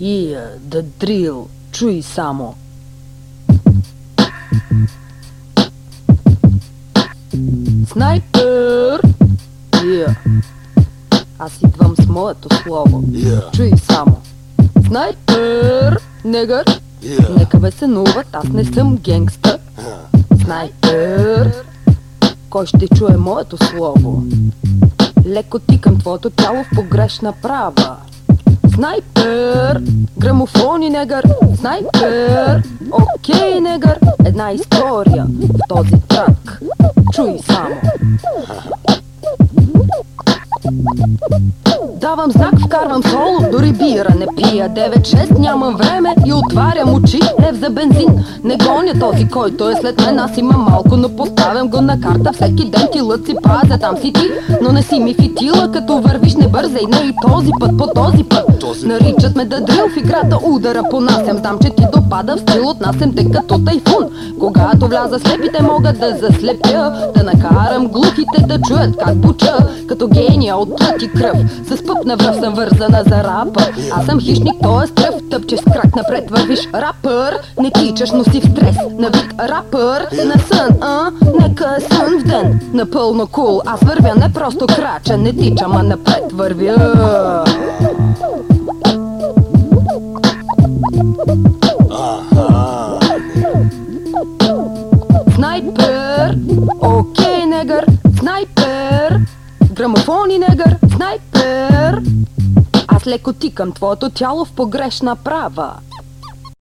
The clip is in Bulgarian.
Yeah, the drill. Чуй само. Снайпер! Yeah. Аз идвам с моето слово. Yeah. Чуй само. Снайпер! Негър! Yeah. Нека веселуват, аз не съм генгста. Снайпер! Кой ще чуе моето слово? Леко тикам твоето тяло в погрешна права. Снайпер! Грамофони негър! Снайпер! Окей, негър! Една история в този трак. Чуй само. Давам знак, вкарвам соло, дори бира не пия. 9-6, нямам време и отварям очи. Лев за бензин, не гоня този, който е след мен. Аз имам малко, но поставям го на карта. Всеки ден ти лъци пазя, там си ти. Но не си ми фитила, като вървиш не бързай. Не и този път, по този път. Наричат ме да дрил в играта удара понасям. Там, че ти допада в стил, отнасям те като тайфун. Когато вляза слепите могат да заслепя. Да накарам глухите да чуят как буча Като гения от плът и кръв. С пъп на връв съм вързана за рапа Аз съм хищник, т.е. стръв Тъпче с крак напред вървиш рапър Не тичаш, но си в стрес На вик рапър, на сън, а? Нека е сън в ден Напълно кул, аз вървя не просто крача Не тичам, а напред вървя. Снайпер! Окей, негър! Снайпер! Грамофони, негър! Снайпер! Аз леко тикам твоето тяло в погрешна права.